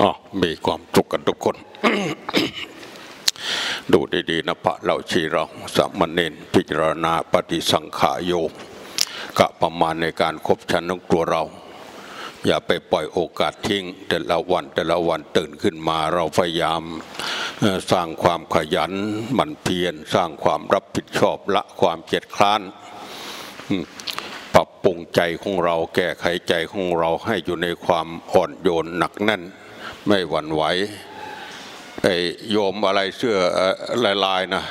อ๋อมีความสุขกันทุกคน ดูดีๆนะพระเราชีเราสามเณรพิจารณาปฏิสังขายโยกะประมาณในการคบชันของตัวเรา อย่าไปปล่อยโอกาสทิ้ง แต่ละวันแต่ละวันตื่นขึ้นมาเราพยายามสร้างความขยันหมั่นเพียรสร้างความรับผิดชอบละความเกียจคร้านปรับปรุงใจของเราแก้ไขใจของเราให้อยู่ในความอ่อนโยนหนักแน่น ไม่หวั่นไหวไอ้โยมอะไรเสื้อลายๆนะ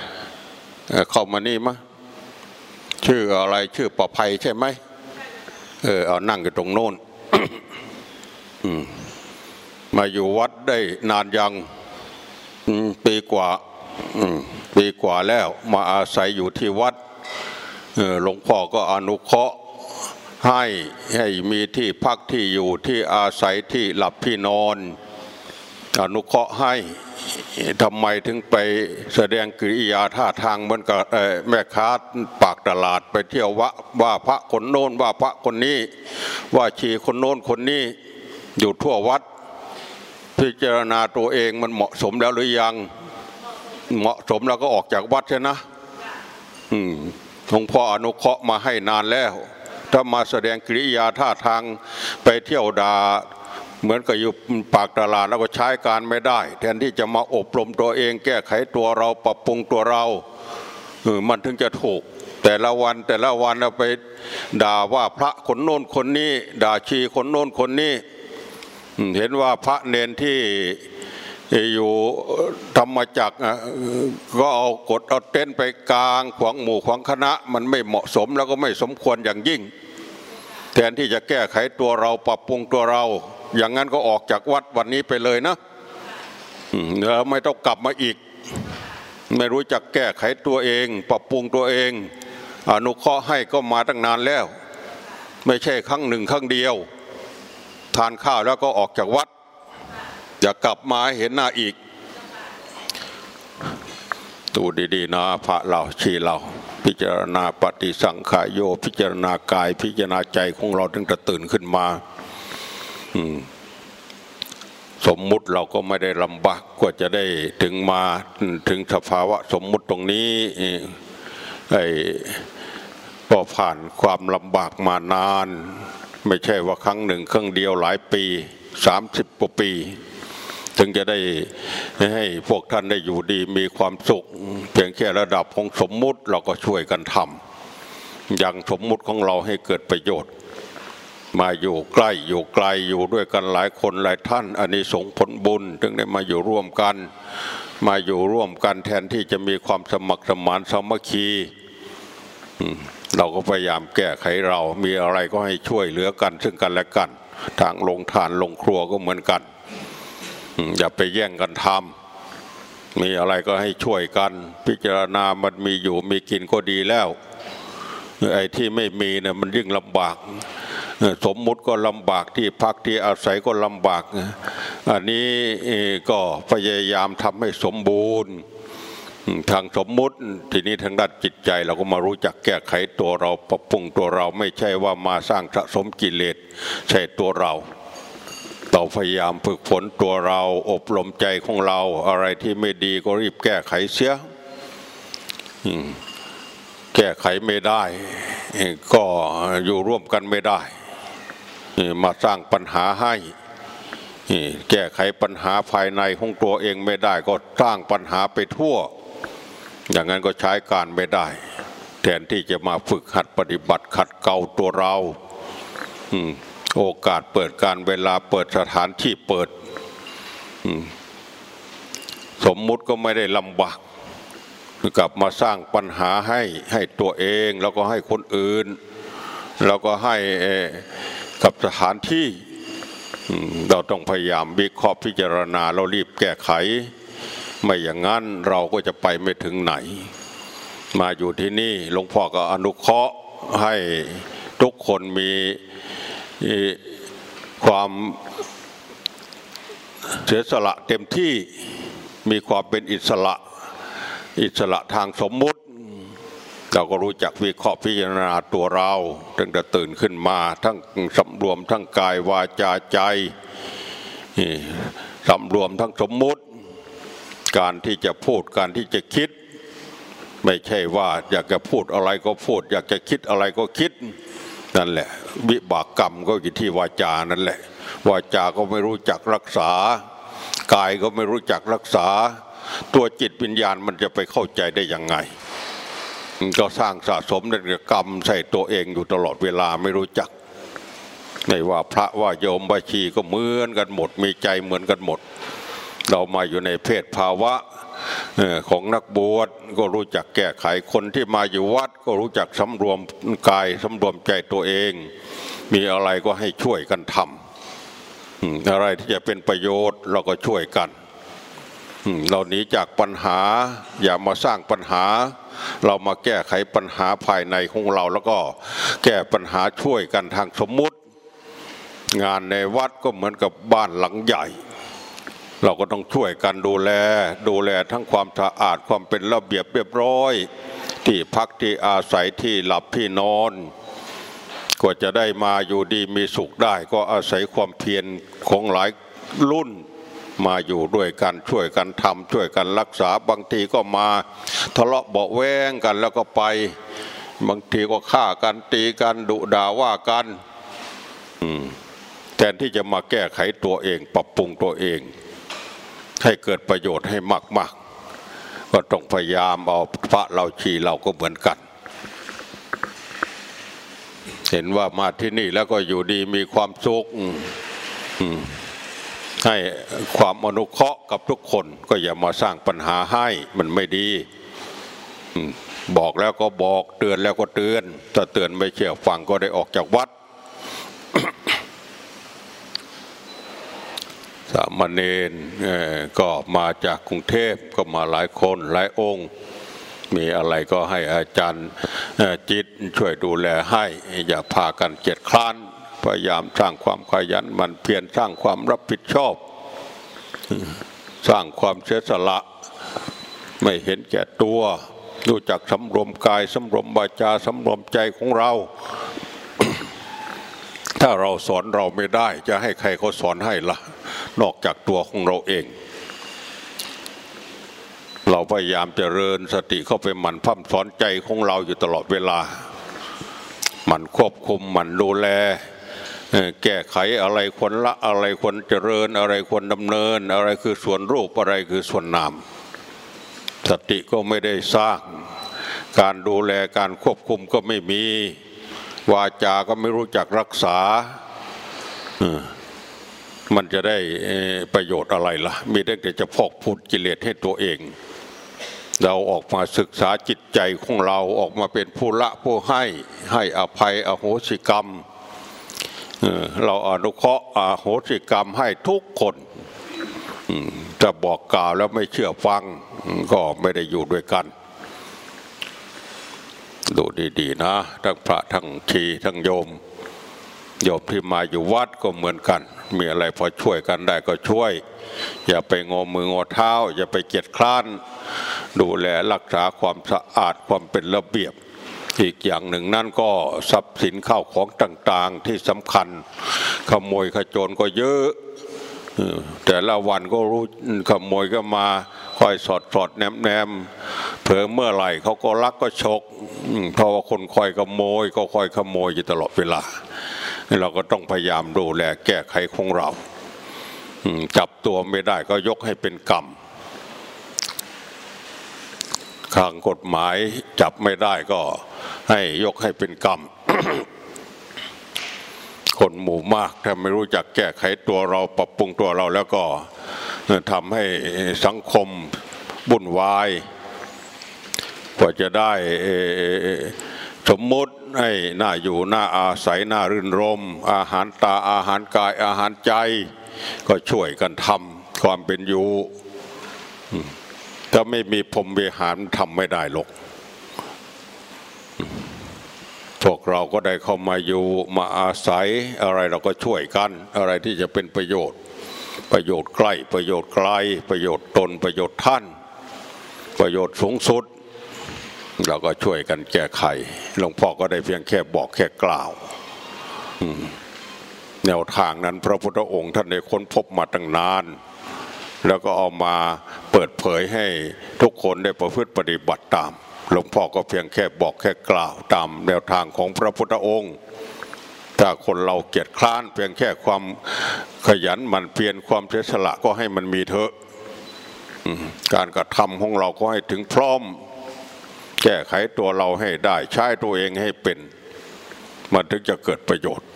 เข้ามานี่มะชื่ออะไรชื่อประภัยใช่ไหมเออเอานั่งอยู่ตรงโน้นมาอยู่วัดได้นานยังปีกว่าปีกว่าแล้วมาอาศัยอยู่ที่วัดหลวงพ่อก็อนุเคราะห์ให้ให้มีที่พักที่อยู่ที่อาศัยที่หลับที่นอน อนุเคราะห์ให้ทำไมถึงไปแสดงกิริยาท่าทางเหมือนกับแม่ค้าปากตลาดไปเที่ยววะว่าพระคนโน้นว่าพระคนนี้ ว่าชีคนโน้นคนนี้อยู่ทั่ววัด พิจารณาตัวเองมันเหมาะสมแล้วหรือยังเหมาะสมแล้วก็ออกจากวัดใช่นะอืมหลวงพ่ออนุเคราะห์มาให้นานแล้ว ถ้ามาแสดงกิริยาท่าทางไปเที่ยวดา เหมือนกับอยู่ปากตลาดแล้วก็ใช้การไม่ได้ แทนที่จะมาอบรมตัวเอง แก้ไขตัวเราปรับปรุงตัวเราเออมันถึงจะถูก แต่ละวันแต่ละวันเราไปด่าว่าพระคนโน้นคนนี้ ด่าชีคนโน้นคนนี้ เห็นว่าพระเนนที่อยู่ธรรมจักรก็เอากดเอาเต้นไปกลางขวางหมู่ขวางคณะ มันไม่เหมาะสมแล้วก็ไม่สมควรอย่างยิ่ง แทนที่จะแก้ไขตัวเราปรับปรุงตัวเรา อย่างนั้นก็ออกจากวัดวันนี้ไปเลยนะแล้วไม่ต้องกลับมาอีก ไม่รู้จักแก้ไขตัวเอง ปรับปรุงตัวเอง อนุเคราะห์ให้ก็มาตั้งนานแล้ว ไม่ใช่ครั้งหนึ่งครั้งเดียว ทานข้าวแล้วก็ออกจากวัดอย่ากลับมาเห็นหน้าอีกดูดีๆนะพระเราชีเรา พิจารณาปฏิสังขายโย พิจารณากายพิจารณาใจของเราตั้งแต่ตื่นขึ้นมา สมมุติเราก็ไม่ได้ลำบากกว่าจะได้ถึงมาถึงสภาวะสมมุติตรงนี้ไอ้ก็ผ่านความลำบากมานาน ไม่ใช่ว่าครั้งหนึ่งครั้งเดียวหลายปีสามสิบกว่าปี ถึงจะได้ให้พวกท่านได้อยู่ดีมีความสุข เพียงแค่ระดับของสมมุติเราก็ช่วยกันทำอย่างสมมุติของเราให้เกิดประโยชน์ มาอยู่ใกล้อยู่ไกลอยู่ด้วยกันหลายคนหลายท่านอันนี้สงผลบุญถึงได้มาอยู่ร่วมกัน มาอยู่ร่วมกันแทนที่จะมีความสมัครสมานสามัคคีเราก็พยายามแก้ไขเรา มีอะไรก็ให้ช่วยเหลือกัน ซึ่งกันและกัน ทางลงทานลงครัวก็เหมือนกัน อย่าไปแย่งกันทำมีอะไรก็ให้ช่วยกัน พิจารณามันมีอยู่มีกินก็ดีแล้วไอ้ที่ไม่มีเนี่ยมันยิ่งลำบาก สมมุติก็ลำบากที่พักที่อาศัยก็ลำบาก อันนี้ก็พยายามทำให้สมบูรณ์ทางสมมุติทีนี้ทางด้านจิตใจเราก็มารู้จักแก้ไขตัวเราปรับปรุงตัวเราไม่ใช่ว่ามาสร้างสะสมกิเลสใช่ตัวเราเราพยายามฝึกฝนตัวเราอบรมใจของเราอะไรที่ไม่ดีก็รีบแก้ไขเสียแก้ไขไม่ได้ ก็อยู่ร่วมกันไม่ได้ มาสร้างปัญหาให้แก้ไขปัญหาภายในของตัวเองไม่ได้ก็สร้างปัญหาไปทั่ว อย่างนั้นก็ใช้การไม่ได้ แทนที่จะมาฝึกหัดปฏิบัติขัดเกลาตัวเราโอกาสเปิดการเวลาเปิดสถานที่เปิดสมมุติก็ไม่ได้ลำบากกลับมาสร้างปัญหาให้ให้ตัวเอง แล้วก็ให้คนอื่น แล้วก็ให้ กับสถานที่เราต้องพยายามวิเคราะห์พิจารณาเรารีบแก้ไข ไม่อย่างนั้นเราก็จะไปไม่ถึงไหน มาอยู่ที่นี่หลวงพ่อก็อนุเคราะห์ให้ทุกคนมีความเสียสละเต็มที่มีความเป็นอิสระ อิสระทางสมมุติ เราก็รู้จักวิเคราะห์พิจารณาตัวเราตั้งแต่ตื่นขึ้นมาทั้งสำรวมทั้งกายวาจาใจสำรวมทั้งสมมุติ การที่จะพูดการที่จะคิด ไม่ใช่ว่าอยากจะพูดอะไรก็พูด อยากจะคิดอะไรก็คิดนั่นแหละ วิบากกรรมก็อยู่ที่วาจานั่นแหละ วาจาก็ไม่รู้จักรักษากายก็ไม่รู้จักรักษา ตัวจิตวิญญาณมันจะไปเข้าใจได้ยังไง ก็สร้างสะสมในกรรมใส่ตัวเองอยู่ตลอดเวลาไม่รู้จักไม่ว่าพระว่าโยมบาชีก็เหมือนกันหมด มีใจเหมือนกันหมด เรามาอยู่ในเพศภาวะของนักบวชก็รู้จักแก้ไขคนที่มาอยู่วัด ก็รู้จักสำรวมกายสำรวมใจตัวเอง มีอะไรก็ให้ช่วยกันทำอะไรที่จะเป็นประโยชน์เราก็ช่วยกันเราหนีจากปัญหาอย่ามาสร้างปัญหา เรามาแก้ไขปัญหาภายในของเรา แล้วก็แก้ปัญหาช่วยกันทางสมมุติ งานในวัดก็เหมือนกับบ้านหลังใหญ่ เราก็ต้องช่วยกันดูแล ดูแลทั้งความสะอาดความเป็นระเบียบเรียบร้อย ที่พักที่อาศัยที่หลับที่นอนกว่าจะได้มาอยู่ดีมีสุขได้ ก็อาศัยความเพียรของหลายรุ่น มาอยู่ด้วยกันช่วยกันทำช่วยกันรักษาบางทีก็มา ทะเลาะเบาแวงกันแล้วก็ไป บางทีก็ฆ่ากันตีกันดุด่าว่ากันแทนที่จะมาแก้ไขตัวเอง ปรับปรุงตัวเอง ให้เกิดประโยชน์ให้มาก ๆ ก็ต้องพยายามเอาพระเราชีเราก็เหมือนกันเห็นว่ามาที่นี่แล้วก็อยู่ดีมีความสุข ให้ความอนุเคราะห์กับทุกคนก็อย่ามาสร้างปัญหาให้มันไม่ดี บอกแล้วก็บอกเตือนแล้วก็เตือน ถ้าเตือนไม่เชื่อฟังก็ได้ออกจากวัด สามเณรก็มาจากกรุงเทพก็มาหลายคนหลายองค์ มีอะไรก็ให้อาจารย์จิตช่วยดูแลให้ อย่าพากันเจ็ดคลาน พยายามสร้างความขยันมันเพียรสร้างความรับผิดชอบ สร้างความเสียสละ ไม่เห็นแก่ตัวรู้จักสำรวมกายสำรวมวาจาสำรวมใจของเรา ถ้าเราสอนเราไม่ได้ จะให้ใครเขาสอนให้ละ่ะ นอกจากตัวของเราเอง เราพยายามจเจริญสติเข้าไปหมั่นพัฒสอนใจของเราอยู่ตลอดเวลา มันควบคุมมันดูแล แก้ไขอะไรควรละอะไรควรเจริญ อะไรควรดำเนิน อะไรคือส่วนรูปอะไรคือส่วนนามสติก็ไม่ได้สร้าง การดูแลการควบคุมก็ไม่มี วาจาก็ไม่รู้จักรักษามันจะได้ประโยชน์อะไรละ่ะ มีได้แต่จะพอกพูดกิเลสให้ตัวเอง เราออกมาศึกษาจิตใจของเราออกมาเป็นผู้ละผู้ให้ให้อภัยอโหสิกรรม เราอนุเคราะห์อาโหสิกรรมให้ทุกคนจะบอกกล่าวแล้วไม่เชื่อฟังก็ไม่ได้อยู่ด้วยกัน ดูดีๆนะ ทั้งพระทั้งชีทั้งโยม โยมที่มาอยู่วัดก็เหมือนกัน มีอะไรพอช่วยกันได้ก็ช่วย อย่าไปงอมืองอเท้า อย่าไปเกียจคร้าน ดูแลรักษาความสะอาดความเป็นระเบียบ อีกอย่างหนึ่งนั่นก็ทรัพย์สินข้าวของต่างๆที่สำคัญ ขโมยขจรก็เยอะแต่ละวันก็รู้ขโมยก็มาคอยสอดสอดแนมแนมเผลอเมื่อไหร่เขาก็ลักก็ชกเพราะว่าคนคอยขโมยก็คอยขโมยอยู่ตลอดเวลา เราก็ต้องพยายามดูแลแก้ไขของเราจับตัวไม่ได้ก็ยกให้เป็นกรรม ทางกฎหมายจับไม่ได้ก็ให้ยกให้เป็นกรรม คนหมู่มากถ้าไม่รู้จักแก้ไขตัวเราปรับปรุงตัวเราแล้วก็ทำให้สังคมบุ่นวายกว่าจะได้สมมติให้หน้าอยู่หน้าอาศัยหน้ารื่นรม อาหารตาอาหารกายอาหารใจ ก็ช่วยกันทำความเป็นอยู่ ถ้าไม่มีพรมวิหารทำไม่ได้หรอกพวกเราก็ได้เข้ามาอยู่มาอาศัยอะไรเราก็ช่วยกัน อะไรที่จะเป็นประโยชน์ ประโยชน์ใกล้ประโยชน์ไกล ประโยชน์ตนประโยชน์ท่าน ประโยชน์สูงสุด เราก็ช่วยกันแก้ไขหลวงพ่อก็ได้เพียงแค่บอกแค่กล่าวแนวทางนั้นพระพุทธองค์ท่านได้ค้นพบมาตั้งนาน แล้วก็เอามาเปิดเผยให้ทุกคนได้ประพฤติปฏิบัติตาม หลวงพ่อก็เพียงแค่บอกแค่กล่าวตามแนวทางของพระพุทธองค์ถ้าคนเราเกียจคร้านเพียงแค่ความขยันหมันเพียรความเสียสละก็ให้มันมีเถอะการกระทำของเราก็ให้ถึงพร้อม แก้ไขตัวเราให้ได้ใช้ตัวเองให้เป็น มันถึงจะเกิดประโยชน์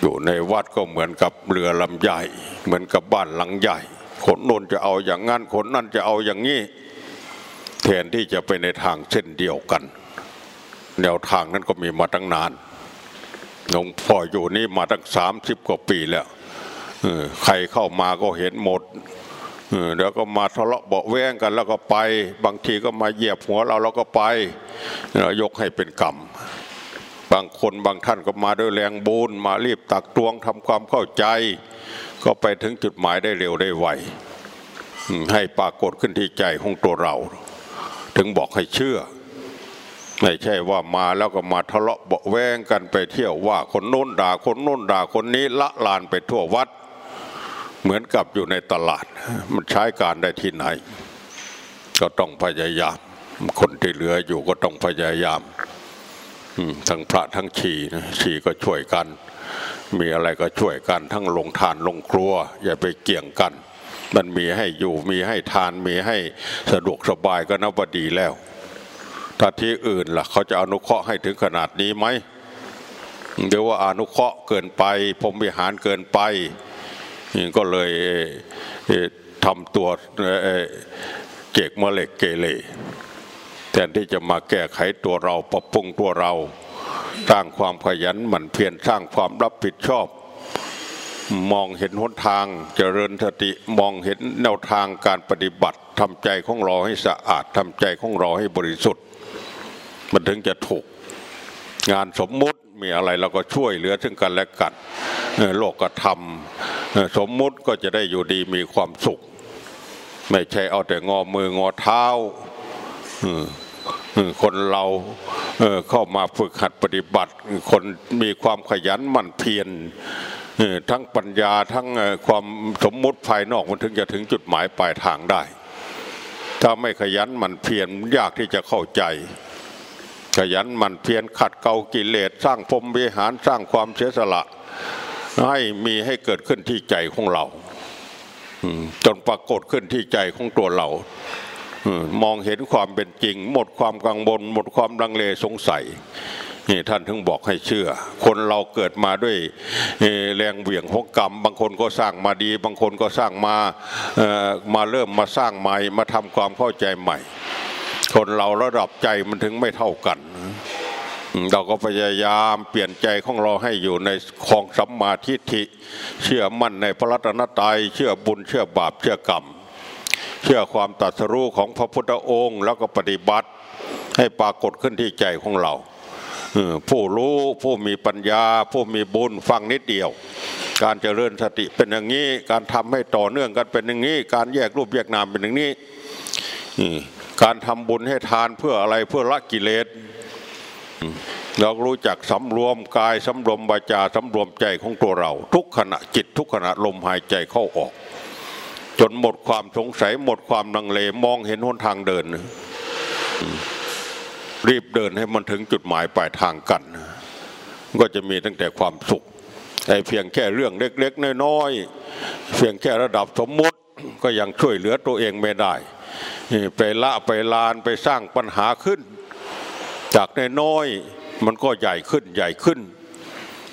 อยู่ในวัดก็เหมือนกับเรือลำใหญ่ เหมือนกับบ้านหลังใหญ่ คนโน้นจะเอาอย่างนั้นคนนั่นจะเอาอย่างนี้แทนที่จะไปในทางเส้นเดียวกัน แนวทางนั้นก็มีมาตั้งนานหลวงพ่ออยู่นี่มาตั้งสามสิบกว่าปีแล้วอใครเข้ามาก็เห็นหมดเออแล้วก็มาทะเลาะเบาแว้งกันแล้วก็ไป บางทีก็มาเหยียบหัวเราแล้วก็ไปยกให้เป็นกรรม บางคนบางท่านก็มาด้วยแรงบูนมารีบตักตวงทำความเข้าใจ ก็ไปถึงจุดหมายได้เร็วได้ไวให้ปรากฏขึ้นที่ใจของตัวเรา ถึงบอกให้เชื่อ ไม่ใช่ว่ามาแล้วก็มาทะเลาะเบาแวงกันไปเที่ยวว่าคนโน้นด่าคนโน้นด่าคนนี้ละลานไปทั่ววัด เหมือนกับอยู่ในตลาด มันใช้การได้ที่ไหน ก็ต้องพยายาม คนที่เหลืออยู่ก็ต้องพยายามอืมทั้งพระทั้งชีนะชีก็ช่วยกัน มีอะไรก็ช่วยกันทั้งลงทานลงครัว อย่าไปเกี่ยงกัน มันมีให้อยู่มีให้ทานมีให้สะดวกสบายก็นับว่าดีแล้ว ถ้าที่อื่นล่ะ เขาจะอนุเคราะห์ให้ถึงขนาดนี้ไหมเดี๋ยวว่าอนุเคราะห์เกินไปพรมวิหารเกินไปก็เลยเเอ่อทำตัวเเจกมะเหล็กเกเรแทนที่จะมาแก้ไขตัวเราปรับปรุงตัวเรา สร้างความขยันหมั่นเพียรสร้างความรับผิดชอบ มองเห็นหนทางเจริญสติมองเห็นแนวทางการปฏิบัติทำใจของเราให้สะอาดทำใจของเราให้บริสุทธิ์มันถึงจะถูกงานสมมุติมีอะไรเราก็ช่วยเหลือซึ่งกันและกันโลกธรรมสมมุติก็จะได้อยู่ดีมีความสุข ไม่ใช่เอาแต่งอมืองอเท้าคนเรา เข้ามาฝึกหัดปฏิบัติ คนมีความขยันหมั่นเพียรทั้งปัญญาทั้งความสมมุติภายนอกมันถึงจะถึงจุดหมายปลายทางได้ ถ้าไม่ขยันหมั่นเพียรยากที่จะเข้าใจขยันหมั่นเพียรขัดเกลากิเลสสร้างพรมวิหารสร้างความเสียสละ ให้มีให้เกิดขึ้นที่ใจของเราจนปรากฏขึ้นที่ใจของตัวเรา มองเห็นความเป็นจริง หมดความกังวลหมดความลังเลสงสัยนี่ท่านถึงบอกให้เชื่อ คนเราเกิดมาด้วยแรงเหวี่ยงของกรรม บางคนก็สร้างมาดี บางคนก็สร้างมามาเริ่มมาสร้างใหม่มาทำความเข้าใจใหม่ คนเราระดับใจมันถึงไม่เท่ากัน เราก็พยายามเปลี่ยนใจของเราให้อยู่ในของสัมมาทิฏฐิ เชื่อมั่นในพระรัตนตรัยเชื่อบุญเชื่อบาปเชื่อกรรม เชื่อความตรัสรู้ของพระพุทธองค์ แล้วก็ปฏิบัติให้ปรากฏขึ้นที่ใจของเราผู้รู้ผู้มีปัญญา ผู้มีบุญฟังนิดเดียว การเจริญสติเป็นอย่างนี้ การทำให้ต่อเนื่องกันเป็นอย่างนี้ การแยกรูปแยกนามเป็นอย่างนี้การทำบุญให้ทานเพื่ออะไรเพื่อละกิเลสเรารู้จักสำรวมกายสำรวมวาจาสำรวมใจของตัวเรา ทุกขณะจิตทุกขณะลมหายใจเข้าออก จนหมดความสงสัยหมดความลังเลมองเห็นหนทางเดิน รีบเดินให้มันถึงจุดหมายปลายทางกัน ก็จะมีตั้งแต่ความสุขไอ้เพียงแค่เรื่องเล็ก ๆ น้อยๆเพียงแค่ระดับสมมติก็ยังช่วยเหลือตัวเองไม่ได้ไปละไปลานไปสร้างปัญหาขึ้น จากน้อยๆมันก็ใหญ่ขึ้นใหญ่ขึ้น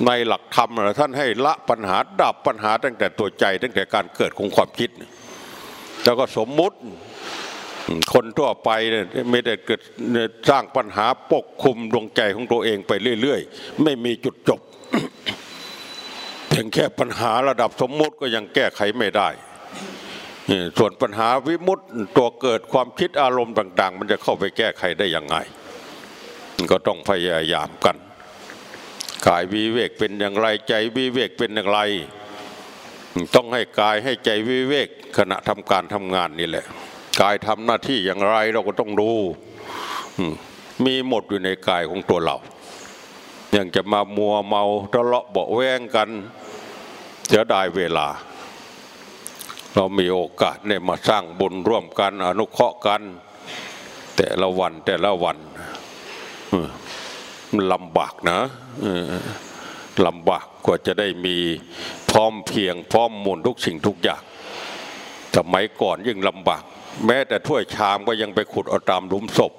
ในหลักธรรมท่านให้ละปัญหาดับปัญหาตั้งแต่ตัวใจ ตั้งแต่การเกิดของความคิด แล้วก็สมมุติคนทั่วไปเนี่ยไม่ได้เกิดสร้างปัญหาปกคลุมดวงใจของตัวเองไปเรื่อย ๆ ไม่มีจุดจบเพียงแค่ปัญหาระดับสมมุติก็ยังแก้ไขไม่ได้ ส่วนปัญหาวิมุตติตัวเกิดความคิดอารมณ์ต่าง ๆ มันจะเข้าไปแก้ไขได้ยังไง ก็ต้องพยายามกัน กายวิเวกเป็นอย่างไรใจวิเวกเป็นอย่างไร ต้องให้กายให้ใจวิเวกขณะทำการทำงานนี่แหละ กายทำหน้าที่อย่างไรเราก็ต้องดูอืมมีหมดอยู่ในกายของตัวเรายังจะมามัวเมาทะเลาะเบาแวงกันเสียดายเวลา เรามีโอกาสได้มาสร้างบุญร่วมกัน อนุเคราะห์กัน แต่ละวันแต่ละวัน ลำบากนะลำบากกว่าจะได้มีพร้อมเพียงพร้อมมูลทุกสิ่งทุกอย่างสมัยก่อนยิ่งลำบาก แม้แต่ถ้วยชามก็ยังไปขุดเอาตามหลุมศพ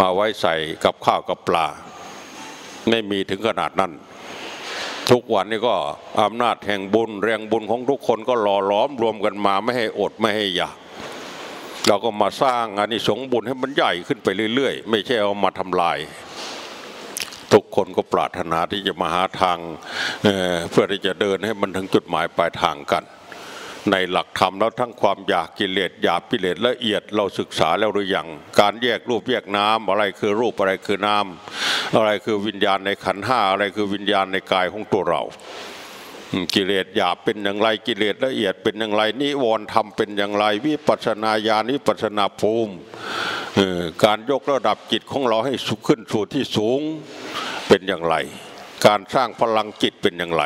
มาไว้ใส่กับข้าวกับปลา ไม่มีถึงขนาดนั้น ทุกวันนี้ก็อำนาจแห่งบุญ แรงบุญของทุกคนก็หล่อล้อมรวมกันมาไม่ให้อดไม่ให้อยากเราก็มาสร้างอานิสงส์บุญให้มันใหญ่ขึ้นไปเรื่อย ๆ ไม่ใช่เอามาทำลาย ทุกคนก็ปรารถนาที่จะมาหาทางเเพื่อที่จะเดินให้มันถึงจุดหมายปลายทางกัน ในหลักธรรมแล้วทั้งความอยากกิเลสหยาบกิเลสละเอียดเราศึกษาแล้วหรือยังการแยกรูปแยกน้ำอะไรคือรูปอะไรคือน้ำอะไรคือวิญญาณในขันห้าอะไรคือวิญญาณในกายของตัวเรากิเลสหยาบเป็นอย่างไรกิเลสละเอียดเป็นอย่างไรนิวรณ์ธรรมเป็นอย่างไรวิปัสนาญาณวิปัสนาภูมิ การยกระดับจิตของเราให้สูงขึ้นสู่ที่สูงเป็นอย่างไร การสร้างพลังจิตเป็นอย่างไร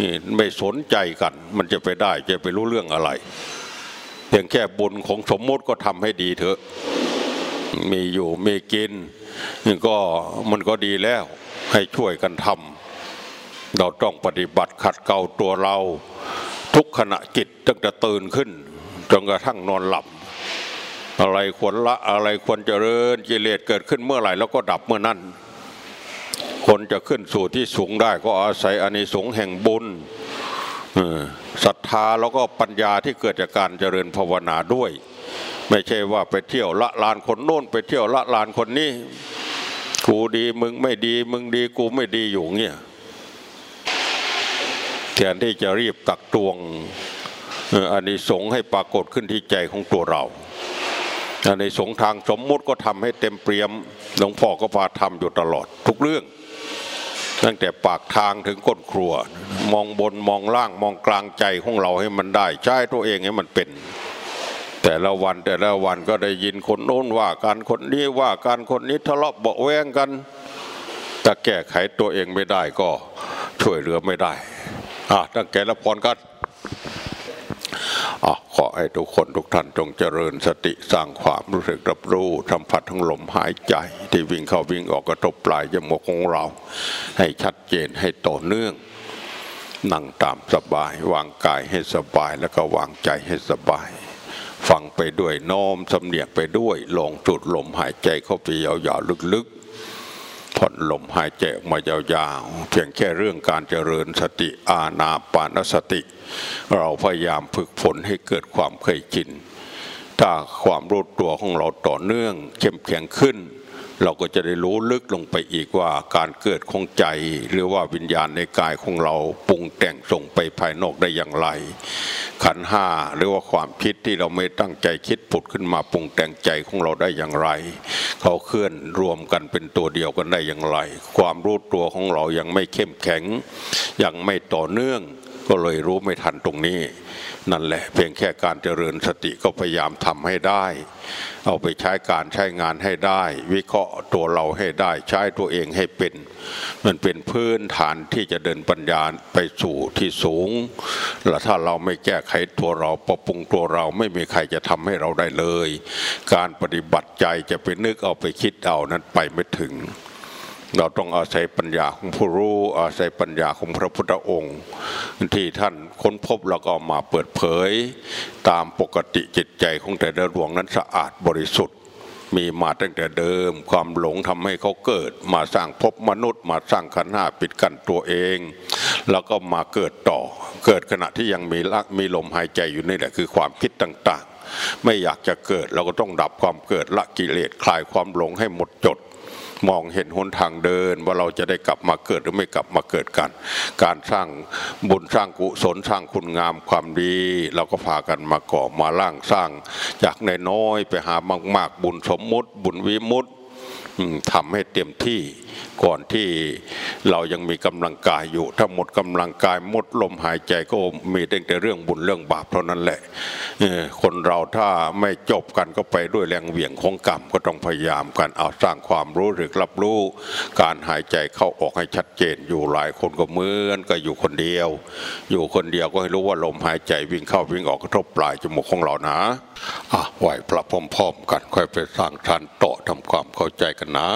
นี่ไม่สนใจกัน มันจะไปได้จะไปรู้เรื่องอะไร เพียงแค่บุญของสมมติก็ทำให้ดีเถอะ มีอยู่มีกินนี่ก็มันก็ดีแล้วให้ช่วยกันทำเราต้องปฏิบัติขัดเกลาตัวเรา ทุกขณะจิตตั้งแต่ตื่นขึ้นจนกระทั่งนอนหลับ อะไรควรละอะไรควรเจริญกิเลสเกิดขึ้นเมื่อไหร่แล้วก็ดับเมื่อนั้น คนจะขึ้นสู่ที่สูงได้ก็อาศัยอานิสงส์แห่งบุญศรัทธาแล้วก็ปัญญาที่เกิดจากการเจริญภาวนาด้วย ไม่ใช่ว่าไปเที่ยวละลานคนโน้นไปเที่ยวละลานคนนี้กูดีมึงไม่ดีมึงดีกูไม่ดีอยู่เงี้ยแทนที่จะรีบตักตวงอ่ออานิสงส์ให้ปรากฏขึ้นที่ใจของตัวเรา อานิสงทางสมมุติก็ทำให้เต็มเปี่ยมหลวงพ่อก็พาทำอยู่ตลอด ทุกเรื่อง ตั้งแต่ปากทางถึงก้นครัว มองบนมองล่างมองกลางใจของเราให้มันได้ ใช้ตัวเองให้มันเป็น แต่ละวันแต่ละวันก็ได้ยินคนโน้นว่าการคนนี้ว่าการคนนี้ทะเลาะเบาแวงกันถ้าแก้ไขตัวเองไม่ได้ก็ช่วยเหลือไม่ได้อะตั้งแก่ละพรกัน อขอให้ทุกคนทุกท่านจงเจริญสติสร้างความรู้สึกรับรู้สัมผัสทั้งลมหายใจ ที่วิ่งเข้าวิ่งออกกระทบปลายจมูกของเรา ให้ชัดเจนให้ต่อเนื่องนั่งตามสบายวางกายให้สบายแล้วก็วางใจให้สบาย ฟังไปด้วยน้อมสำเนียกไปด้วยลองจุดลมหายใจเข้าไปยาวๆลึกๆ ผ่อนลมหายใจออกมายาวๆ เพียงแค่เรื่องการเจริญสติอาณาปานสติ เราพยายามฝึกฝนให้เกิดความเคยชินถ้าความรู้ตัวของเราต่อเนื่องเข้มแข็งขึ้น เราก็จะได้รู้ลึกลงไปอีกว่าการเกิดของใจ หรือว่าวิญญาณในกายของเราปรุงแต่งส่งไปภายนอกได้อย่างไร ขันห้าหรือว่าความคิดที่เราไม่ตั้งใจคิดผุดขึ้นมาปรุงแต่งใจของเราได้อย่างไร เขาเคลื่อนรวมกันเป็นตัวเดียวกันได้อย่างไร ความรู้ตัวของเรายังไม่เข้มแข็งยังไม่ต่อเนื่องก็เลยรู้ไม่ทันตรงนี้ นั่นแหละเพียงแค่การเจริญสติก็พยายามทำให้ได้ เอาไปใช้การใช้งานให้ได้ วิเคราะห์ตัวเราให้ได้ใช้ตัวเองให้เป็น มันเป็นพื้นฐานที่จะเดินปัญญาไปสู่ที่สูงและถ้าเราไม่แก้ไขตัวเราปรับปรุงตัวเราไม่มีใครจะทำให้เราได้เลย การปฏิบัติใจจะไปนึกเอาไปคิดเอานั้นไปไม่ถึง เราต้องอาศัยปัญญาของผู้รู้อาศัยปัญญาของพระพุทธองค์ ที่ท่านค้นพบแล้วก็มาเปิดเผย ตามปกติจิตใจของแต่ละดวงนั้นสะอาดบริสุทธิ์ มีมาตั้งแต่เดิม ความหลงทำให้เขาเกิด มาสร้างภพมนุษย์ มาสร้างขันห้าปิดกั้นตัวเอง แล้วก็มาเกิดต่อ เกิดขณะที่ยังมีลักมีลมหายใจอยู่นี่แหละคือความคิดต่างๆ ไม่อยากจะเกิดเราก็ต้องดับความเกิดละกิเลสคลายความหลงให้หมดจด มองเห็นหนทางเดิน ว่าเราจะได้กลับมาเกิดหรือไม่กลับมาเกิดกัน การสร้างบุญสร้างกุศลสร้างคุณงามความดี เราก็พากันมาก่อมาล่างสร้าง จากในน้อยๆไปหามาก ๆ บุญสมมุติ บุญวิมุติ ทำให้เต็มที่ก่อนที่เรายังมีกำลังกายอยู่ ถ้าหมดกำลังกายหมดลมหายใจก็มีแต่เรื่องบุญเรื่องบาปเท่านั้นแหละคนเราถ้าไม่จบกันก็ไปด้วยแรงเหวี่ยงของกรรมก็ต้องพยายามกันเอาสร้างความรู้หรือรับรู้การหายใจเข้าออกให้ชัดเจนอยู่หลายคนก็เหมือนก็อยู่คนเดียว อยู่คนเดียวก็ให้รู้ว่าลมหายใจวิ่งเข้าวิ่งออกกระทบปลายจมูกของเรานะอะไหวพระพร้อมๆกันค่อยไปสร้างทานโตะทำความเข้าใจกันนะ